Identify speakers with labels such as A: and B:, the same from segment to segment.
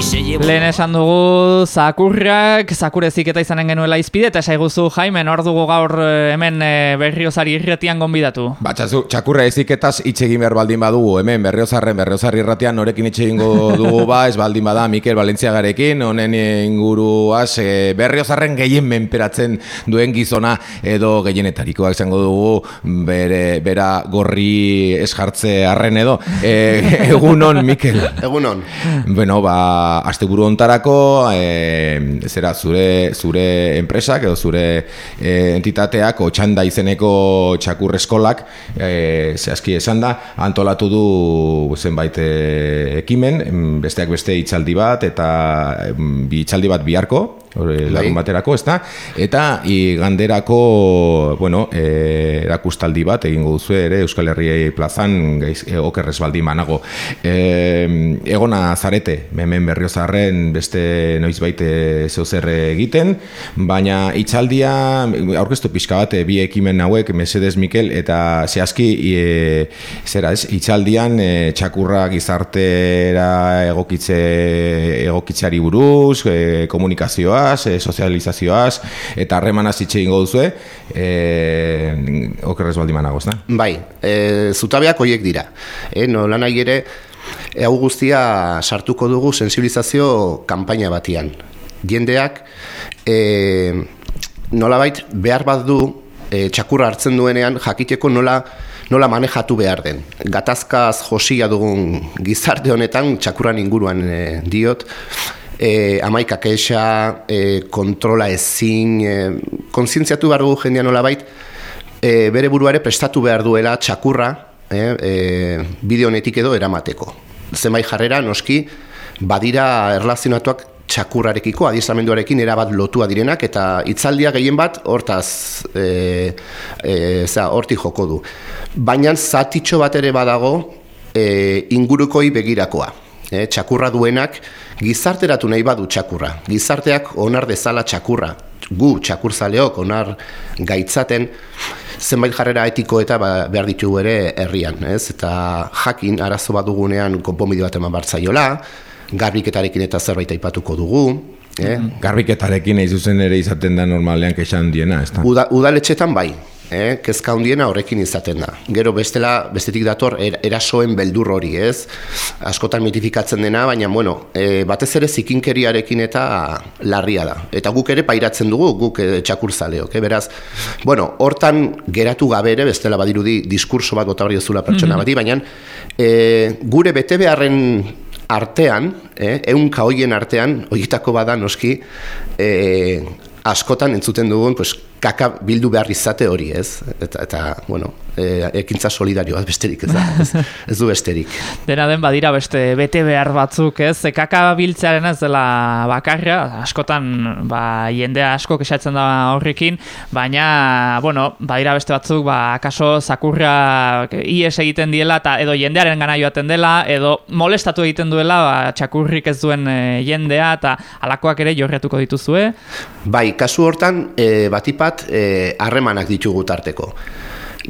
A: Lehen esan dugu zakurrak, zakurezik eta izanen genuela izpide, eta esaiguzu Jaime, hor dugu gaur eh, hemen eh, berriozari irretian gonbidatu.
B: Ba, txazu, txakurra eziketaz hitz egin behar baldin badugu, hemen berriozarren, berriozarri irratian norekin hitz egingo dugu ba, ez baldin bada Mikel Valentziagarekin, honen inguruaz e, berriozarren gehien menperatzen duen gizona edo gehienetarikoak izango dugu, bere, bera gorri esjartze arren edo. E, egunon, Mikel.
C: Egunon.
B: Bueno, ba, asteburu ontarako e, zera zure zure enpresak edo zure e, entitateak otxanda izeneko txakur eskolak e, zehazki esan da antolatu du zenbait e, ekimen besteak beste itzaldi bat eta bi itzaldi bat biharko. Lagun baterako, ez da? Eta ganderako, bueno, e, erakustaldi bat, egingo duzu ere, Euskal Herriei plazan, geiz, e, okerrez baldin banago. E, egona zarete, hemen berriozarren beste noiz baite zeuzer egiten, baina itxaldia, aurkeztu pixka bat, bi ekimen hauek, Mesedes Mikel, eta zehazki, e, zera ez, itxaldian, e, txakurra gizartera egokitze, egokitzeari buruz, e, komunikazioa, komunikazioaz, e, sozializazioaz, eta harremanaz hitxe ingo duzu, e, okerrez baldi managoz, na?
C: Bai, e, zutabeak hoiek dira. E, no, lan ere, e, hau guztia sartuko dugu sensibilizazio kanpaina batian. Diendeak, e, nolabait, behar bat du, e, txakurra hartzen duenean, jakiteko nola, nola manejatu behar den. Gatazkaz josia dugun gizarte honetan, txakurran inguruan e, diot, e, amaika kexa, e, kontrola ezin, e, konzientziatu behar dugu jendean nola bait, e, bere buruare prestatu behar duela txakurra e, e, bideonetik edo eramateko. Zenbait jarrera, noski, badira erlazionatuak txakurrarekiko, adiestramenduarekin erabat lotua direnak, eta hitzaldia gehien bat hortaz e, e, za, horti joko du. Baina zatitxo bat ere badago e, ingurukoi begirakoa. E, txakurra duenak, gizarteratu nahi badu txakurra. Gizarteak onar dezala txakurra. Gu txakurzaleok onar gaitzaten zenbait jarrera etiko eta ba, behar ditugu ere herrian, ez? Eta jakin arazo bat dugunean konponbide bat eman bartzaiola, garbiketarekin eta zerbait aipatuko dugu,
B: Eh? Garbiketarekin nahi zuzen ere izaten da normalean kexan diena, ez da?
C: Uda, udaletxetan bai, eh, kezka hundiena horrekin izaten da. Gero bestela, bestetik dator, er, erasoen beldur hori, ez? Askotan mitifikatzen dena, baina, bueno, e, batez ere zikinkeriarekin eta larria da. Eta guk ere pairatzen dugu, guk e, txakur zaleok, eh? beraz, bueno, hortan geratu gabe ere, bestela badirudi, diskurso bat hori zula pertsona mm bati, baina e, gure bete beharren artean, eh, eun kaoien artean, horietako bada noski, eh, askotan entzuten dugun, pues, kaka bildu behar izate hori, ez? Eta, eta bueno, e, ekintza solidarioa besterik, ez, da, ez, ez du besterik.
A: Dena den badira beste bete behar batzuk, ez? E, kaka biltzearen ez dela bakarra, askotan ba, jendea asko kesatzen da horrekin, baina, bueno, badira beste batzuk, ba, akaso zakurra ies egiten diela, eta edo jendearen gana joaten dela, edo molestatu egiten duela, ba, txakurrik ez duen e, jendea, eta alakoak ere jorretuko dituzue?
C: Bai, kasu hortan, e, batipa bat eh, harremanak e, ditugu tarteko.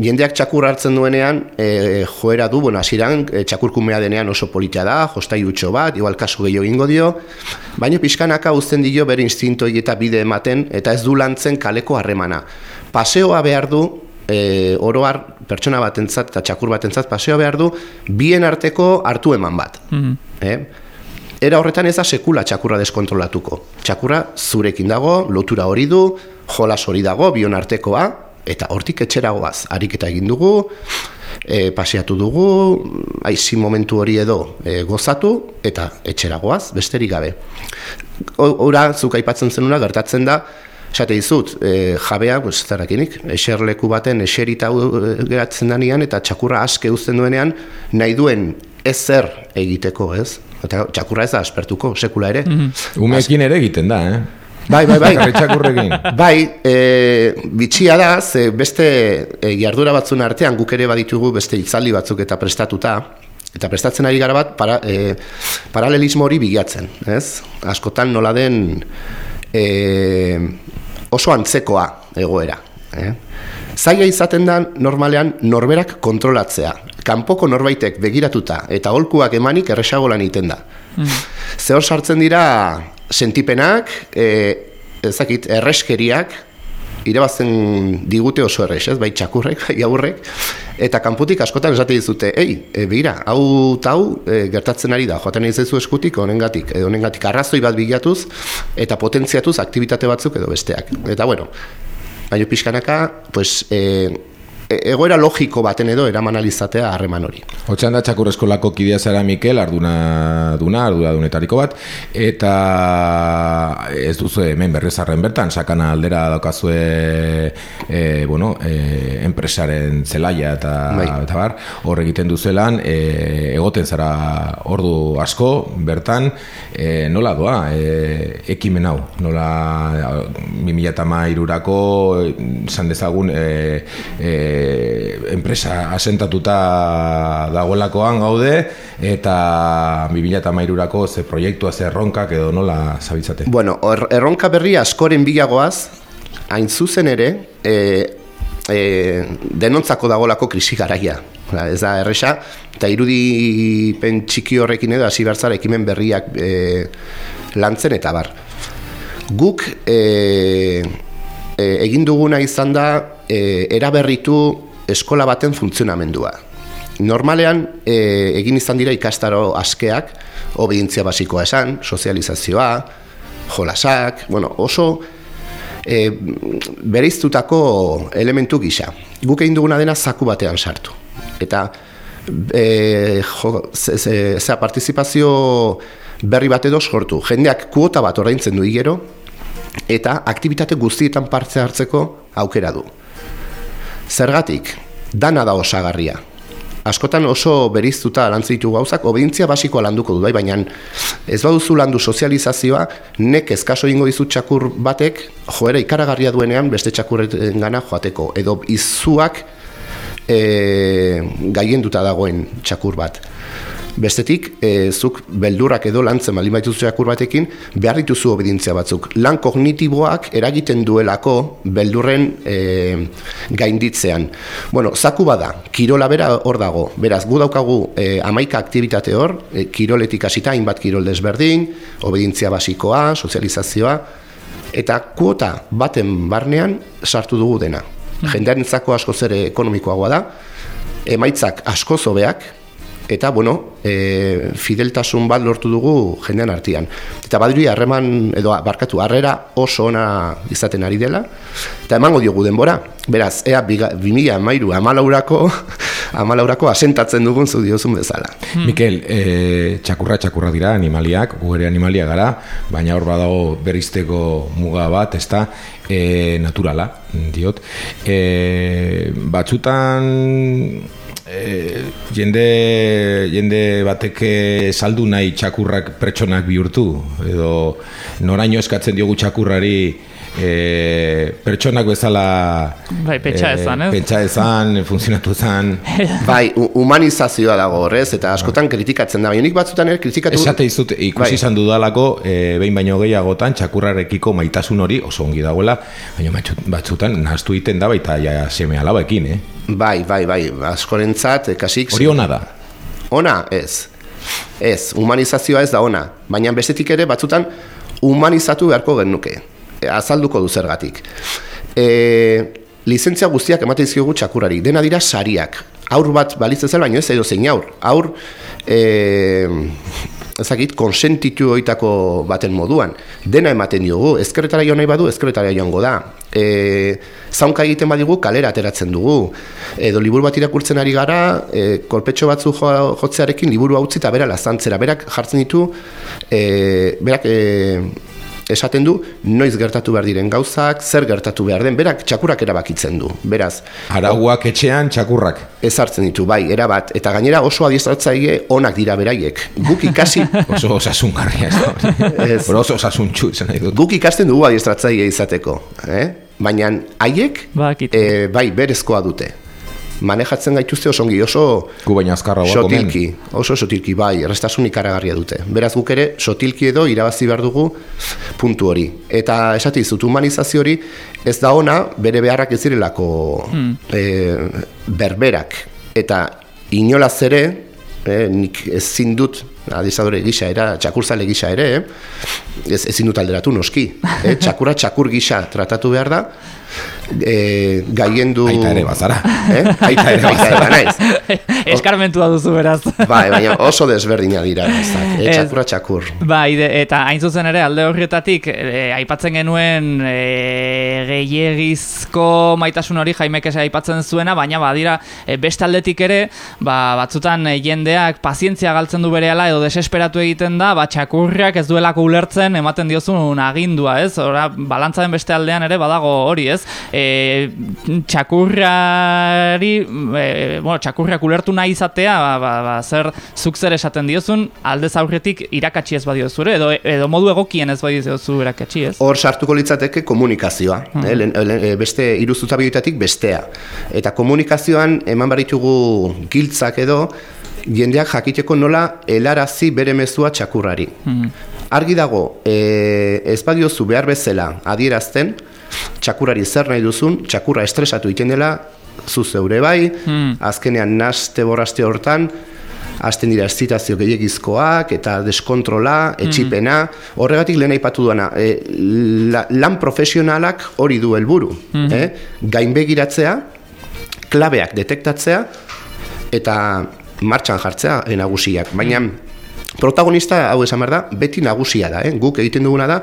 C: Jendeak txakur hartzen duenean, e, joera du, bueno, asiran, e, txakurkumea denean oso politia da, jostai utxo bat, igual kasu gehiago ingo dio, baina pixkanaka uzten dio bere instintoi eta bide ematen, eta ez du lantzen kaleko harremana. Paseoa behar du, e, oroar pertsona batentzat eta txakur batentzat, paseoa behar du, bien arteko hartu eman bat. Mm Era horretan ez da sekula txakurra deskontrolatuko. Txakurra zurekin dago, lotura hori du, jolas hori dago, bion artekoa, eta hortik etxeragoaz, ariketa egin dugu, e, paseatu dugu, aizi momentu hori edo e, gozatu, eta etxeragoaz, besterik gabe. Hora, zuk aipatzen zenuna, gertatzen da, esate dizut, e, jabea, pues, zarakinik, eserleku baten eserita geratzen danean, eta txakurra aske uzten duenean, nahi duen ezer egiteko, ez? Eta txakurra ez da aspertuko, sekula ere. Mm
B: -hmm. Umekin ere egiten da, eh?
C: Bai, bai, bai. bai, e, bitxia da, ze beste e, jardura batzun artean guk ere baditugu beste itzaldi batzuk eta prestatuta, eta prestatzen ari gara bat para, e, paralelismo hori bilatzen, ez? Askotan nola den e, oso antzekoa egoera. Eh? Zaila izaten da normalean norberak kontrolatzea. Kanpoko norbaitek begiratuta eta holkuak emanik erresago lan iten da. Ze hor sartzen dira sentipenak, e, ezakit, erreskeriak, irabazten digute oso errez, ez? bai txakurrek, bai aurrek, eta kanputik askotan esate dizute, ei, e, begira, hau eta hau e, gertatzen ari da, joaten ez zu eskutik, honengatik, edo honengatik arrazoi bat bilatuz, eta potentziatuz aktivitate batzuk edo besteak. Eta bueno, baina pixkanaka, pues, e, egoera logiko baten edo eraman alizatea harreman hori.
B: Hotxan da txakur eskolako kidea zara Mikel, arduna duna, ardura dunetariko bat, eta ez duzu hemen berrezarren bertan, sakana aldera daukazue e, bueno, e, enpresaren zelaia eta,
C: Bai.
B: eta bar, hor egiten duzelan, e, egoten zara ordu asko bertan, e, nola doa, e, ekimen hau, nola 2008-urako, esan dezagun, e, e, enpresa asentatuta dagoelakoan gaude, eta 2008-urako ze proiektua, ze erronkak edo nola zabitzate?
C: Bueno, er, erronka berri askoren bilagoaz, hain zuzen ere, e, e, denontzako dagolako krisi garaia. Ba, Ez da erresa, eta irudipen txiki horrekin edo hasi bertzara ekimen berriak e, lantzen eta bar. Guk e, e, egin duguna izan da e, eraberritu eskola baten funtzionamendua. Normalean e, egin izan dira ikastaro askeak, obedientzia basikoa esan, sozializazioa, jolasak, bueno, oso e, bereiztutako elementu gisa. Guk egin duguna dena zaku batean sartu. Eta e, jo, ze, ze, zera, partizipazio berri bat edo sortu. Jendeak kuota bat ordaintzen du igero, eta aktivitate guztietan parte hartzeko aukera du. Zergatik, dana da osagarria. Askotan oso beriztuta lantzen ditu gauzak, obedientzia basikoa landuko du, bai, baina ez baduzu landu sozializazioa, nek ezkaso ingo dizu txakur batek, joera ikaragarria duenean beste txakurren gana joateko, edo izuak e, gaienduta dagoen txakur bat. Bestetik, e, zuk beldurrak edo lantzen baldin baituzu txakur batekin, behar dituzu obedientzia batzuk. Lan kognitiboak eragiten duelako beldurren e, gainditzean. Bueno, zaku bada, kirola bera hor dago. Beraz, gu daukagu e, amaika aktivitate hor, e, kiroletik hasita hainbat kirol desberdin, obedientzia basikoa, sozializazioa, eta kuota baten barnean sartu dugu dena. Jendearentzako askoz ere ekonomikoagoa da, emaitzak asko zobeak, eta bueno, e, fideltasun bat lortu dugu jendean artean. Eta badiri harreman edo barkatu harrera oso ona izaten ari dela eta emango diogu denbora. Beraz, ea 2013 amalaurako amalaurako asentatzen dugun zu diozun bezala.
B: Mikel, e, txakurra txakurra dira animaliak, gu ere animalia gara, baina hor badago berizteko muga bat, ezta e, naturala, diot. E, batzutan e, jende, jende batek saldu nahi txakurrak pertsonak bihurtu, edo noraino eskatzen diogu txakurrari e, pertsonak bezala
A: Bai, pentsa ezan, ez?
B: pentsa ezan, funtzionatu ezan
C: Bai, hu- humanizazioa dago horrez, eta askotan kritikatzen da. Baina nik batzutan ere kritikatu...
B: Esate izut, ikusi
C: Bai.
B: izan dudalako, e, behin baino gehiagotan, txakurrarekiko maitasun hori oso ongi dagoela, baina batzu- batzutan nahaztu egiten da baita ja seme alabekin, eh?
C: Bai, bai, bai, askorentzat, eh, kasik...
B: Hori ona da.
C: Ona, ez. Ez, humanizazioa ez da ona. Baina bestetik ere batzutan humanizatu beharko genuke. Azalduko du zergatik. E, lizentzia guztiak ematen dizkiogu txakurari. Dena dira sariak. Aur bat balitz ezela, baino ez edo zein aur. Aur, e, ezakit, konsentitu oitako baten moduan. Dena ematen diogu. Ezkerretara joan nahi badu, ezkerretara joango da. E, zaunka egiten badigu, kalera ateratzen dugu. Edo liburu bat irakurtzen ari gara, e, kolpetxo batzu jo, jotzearekin liburu hau eta bera lazantzera. Berak jartzen ditu, e, berak e, esaten du, noiz gertatu behar diren gauzak, zer gertatu behar den, berak txakurak erabakitzen du. Beraz,
B: Arauak etxean txakurrak.
C: ezartzen ditu, bai, erabat. Eta gainera oso adiestratzaile onak dira beraiek. Guk ikasi,
B: Oso osasungarria ez da.
C: Ez.
B: Oso osasuntxu izan nahi dut.
C: guk ikasten dugu adiestratzaile izateko. Eh? Baina haiek, e, bai, berezkoa dute. Manejatzen gaituzte oso ongi, oso
B: Gu baina azkarra bat
C: sotilki, oso sotilki, bai, errestasun ikaragarria dute. Beraz guk ere, sotilki edo irabazi behar dugu puntu hori. Eta esati dizut, humanizazio hori ez da ona, bere beharrak ez direlako e, berberak. Eta inolaz ere, e, nik ezin dut adizadore gisa, era txakurzale gisa ere, eh? ez, ezin dut alderatu noski. Eh? Txakurra txakur gisa tratatu behar da, e, gaiendu...
B: Aita ere bazara.
C: Eh? Aita ere bazara, naiz.
A: Eskarmentua duzu beraz.
C: Bai, baina oso desberdina dira. E, txakurra txakur.
A: Bai, eta hain zuzen ere alde horretatik, e, aipatzen genuen e, gehiagizko maitasun hori jaimek aipatzen zuena, baina badira e, beste aldetik ere, ba, batzutan jendeak pazientzia galtzen du berehala edo desesperatu egiten da, ba, txakurriak ez duelako ulertzen ematen diozun agindua, ez? Ora, balantzaren beste aldean ere badago hori, ez? E, txakurrari, e, bueno, txakurriak ulertu nahi izatea, ba, ba, ba, zer zuk zer esaten diozun, aldez aurretik irakatsi ez badio zure, edo, edo modu egokien ez badio zu irakatsi, ez?
C: Hor sartuko litzateke komunikazioa, hmm. eh, beste iruzutabioetatik bestea. Eta komunikazioan eman baritugu giltzak edo, jendeak jakiteko nola helarazi bere mezua txakurrari. Hmm. Argi dago, e, ez badiozu behar bezala adierazten, txakurari zer nahi duzun, txakurra estresatu iten dela, zu zeure bai, hmm. azkenean naste borraste hortan, azten dira zitazio gehiagizkoak eta deskontrola, hmm. etxipena, horregatik lehen aipatu duana, e, lan profesionalak hori du helburu, hmm. eh? gainbegiratzea, klabeak detektatzea, eta martxan jartzea e, nagusiak, baina protagonista hau esan da, beti nagusia da, eh? guk egiten duguna da,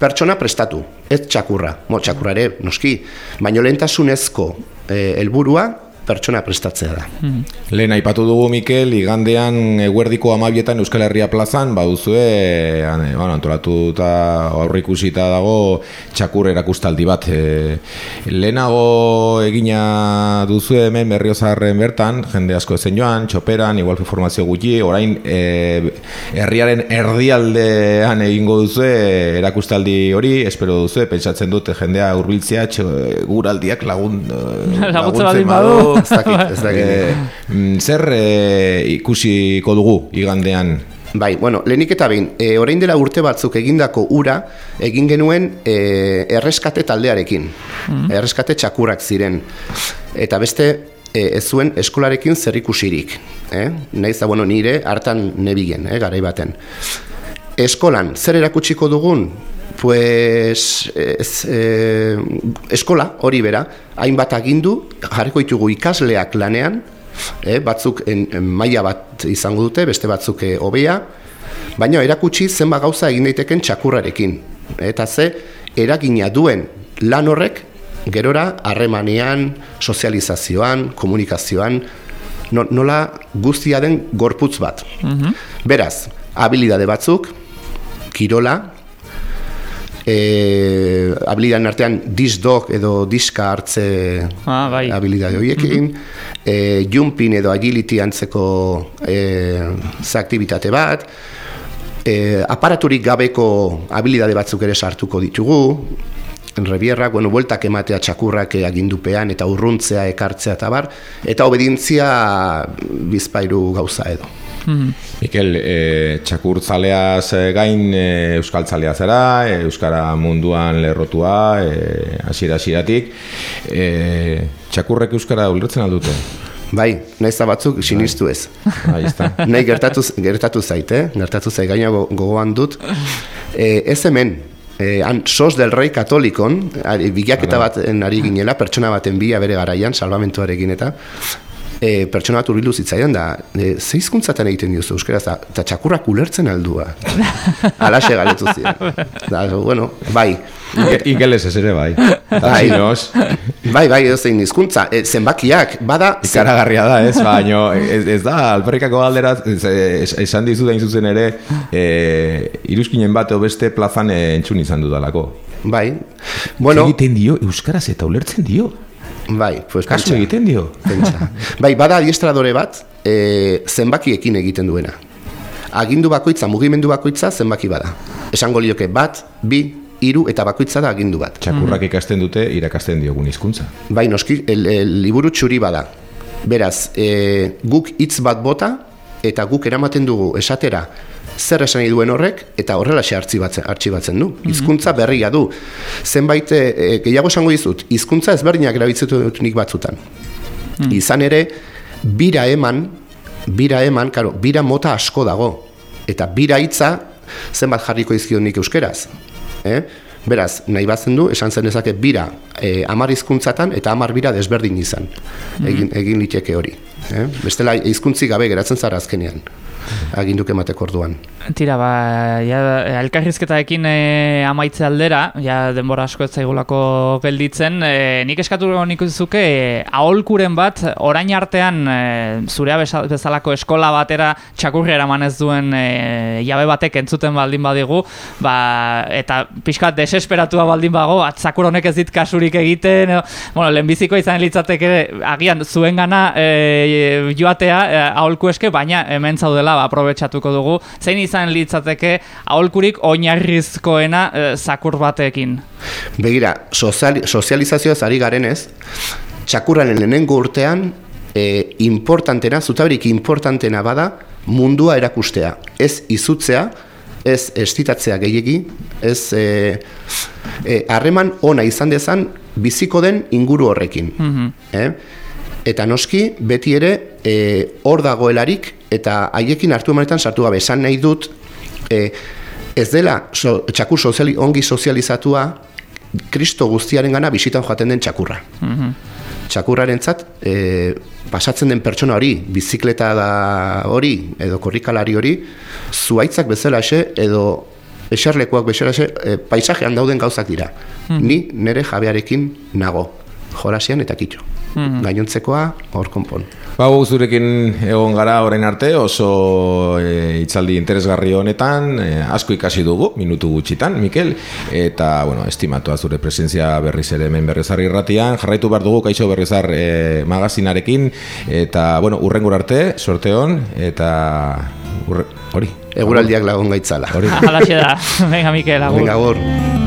C: pertsona prestatu, ez txakurra, mo txakurra ere, noski, baino lehentasunezko eh, helburua pertsona prestatzea da.
B: Mm. Lehen aipatu dugu Mikel, igandean eguerdiko amabietan Euskal Herria plazan, baduzue, bueno, antolatu eta aurrikusita dago txakur erakustaldi bat. E, lehenago egina duzu hemen berriozarren bertan, jende asko ezen joan, txoperan, igual informazio gutxi, orain e, herriaren erdialdean egingo duzu erakustaldi hori, espero duzu, pentsatzen dute jendea urbiltzea, guraldiak lagun,
A: laguntzen badu,
C: ez dakit, ez dakit.
B: Mm, zer e, ikusiko dugu igandean?
C: Bai, bueno, lehenik eta behin, e, orain dela urte batzuk egindako ura, egin genuen e, erreskate taldearekin. Mm Erreskate txakurak ziren. Eta beste, e, ez zuen eskolarekin zer ikusirik. Eh? Naiz da, bueno, nire hartan nebigen, eh, garai baten. Eskolan, zer erakutsiko dugun? Pues ez, e, eskola hori bera, hainbat agindu, jarriko ditugu ikasleak lanean, e, batzuk en, maila bat izango dute, beste batzuk e, hobea, baina erakutsi zenba gauza egin daiteken txakurrarekin. Eta ze, eragina duen lan horrek, gerora harremanean, sozializazioan, komunikazioan, nola guztia den gorputz bat. Mm Beraz, habilidade batzuk, kirola, e, habilidaden artean disdog edo diska hartze
A: ah, bai.
C: habilidade horiekin, mm -hmm. jumpin edo agility antzeko e, za aktivitate bat, e, aparaturik gabeko habilidade batzuk ere sartuko ditugu, enrebierrak, bueno, bueltak ematea txakurrak agindupean eta urruntzea ekartzea eta bar, eta obedientzia bizpairu gauza edo.
B: -hmm. Mikel, e, txakurtzaleaz e, gain e, euskaltzalea zera, e, euskara munduan lerrotua, e, asira asiratik. E, txakurrek euskara ulertzen aldute?
C: Bai, nahiz batzuk sinistu ez.
B: Bai,
C: Nahi gertatu, gertatu zait, eh? gertatu zait, gaina gogoan dut. E, ez hemen, e, han sos del rei katolikon, ari, bilaketa bat ari ginela, pertsona baten bi bere garaian, salvamentuarekin eta, e, pertsona bat urbildu zitzaidan da, e, ze hizkuntzatan egiten diozu euskera, eta txakurrak ulertzen aldua. Alaxe galetu ziren. Da, bueno, bai.
B: Ingeles ez ere bai.
C: Bai, bai, bai, ez zein hizkuntza. E, zenbakiak, bada...
B: Ikaragarria da, ez, baino, ez, ez da, alperrikako galdera, esan dizu da zuzen ere, e, iruzkinen bat beste plazan entzun izan dudalako.
C: Bai. Bueno,
B: egiten dio, euskaraz eta ulertzen dio.
C: Bai,
B: pues Kasu egiten dio.
C: Pentsa. Bai, bada adiestradore bat, e, zenbakiekin egiten duena. Agindu bakoitza, mugimendu bakoitza zenbaki bada. Esango lioke bat, bi, hiru eta bakoitza da agindu bat.
B: Txakurrak mm. ikasten dute, irakasten diogun hizkuntza.
C: Bai, noski, el, el, liburu txuri bada. Beraz, e, guk hitz bat bota, eta guk eramaten dugu esatera, zer esan nahi duen horrek eta horrela xe artxibatzen du. Mhm. Hizkuntza berria du. Zenbait e, gehiago esango dizut, hizkuntza ezberdinak erabiltzetu dut nik batzutan. Mm. Izan ere, bira eman, bira eman, karo, bira mota asko dago. eta bira hitza zenbat jarriko izkionik euskeraz. Eh? Beraz, nahi bazen du, esan zen ezake bira e, amar hizkuntzatan eta amar bira desberdin izan. Egin, egin liteke hori. Eh? Bestela, hizkuntzi gabe geratzen zara azkenean aginduk emateko orduan.
A: Tira, ba, ja, elkarrizketaekin e, amaitze aldera, ja, denbora asko ez zaigulako gelditzen, e, nik eskatu nik zuke, e, aholkuren bat, orain artean, e, zurea bezalako eskola batera txakurri eraman ez duen e, jabe batek entzuten baldin badigu, ba, eta pixkat desesperatua baldin bago, atzakur honek ez dit kasurik egiten, e, bueno, lehenbiziko izan litzateke, agian, zuen gana e, joatea, e, aholku eske, baina hemen zaudela, ba, aprobetsatuko dugu. Zein izan litzateke aholkurik oinarrizkoena e, zakur batekin?
C: Begira, soziali, sozializazioaz ari garenez, txakurraren lehenengo urtean, e, importantena, zutaberik importantena bada, mundua erakustea. Ez izutzea, ez estitatzea gehiegi, ez e, e, harreman ona izan dezan biziko den inguru horrekin. Mm eh? Eta noski, beti ere, e, hor dagoelarik eta haiekin hartu emanetan sartu gabe. Esan nahi dut e, ez dela so, txakur soziali, ongi sozializatua kristo guztiaren gana bisitan joaten den txakurra. Mm -hmm. txakurraren zat e, pasatzen den pertsona hori bizikleta da hori edo korrikalari hori zuaitzak bezala edo eserlekuak bezala e, paisajean dauden gauzak dira. Mm -hmm. ni nere jabearekin nago. Jolasian eta kitxo mm gainontzekoa hor konpon.
B: Ba, zurekin egon gara orain arte oso e, itzaldi interesgarri honetan, e, asko ikasi dugu, minutu gutxitan, Mikel, eta, bueno, estimatua zure presentzia berriz ere hemen berrizarri irratian, jarraitu behar dugu kaixo berrizar e, magazinarekin, eta, bueno, urrengur arte, sorte hon, eta hori.
C: Eguraldiak lagun gaitzala.
A: Hori. Hala da, venga, Mikel, agur.
C: Venga, agur.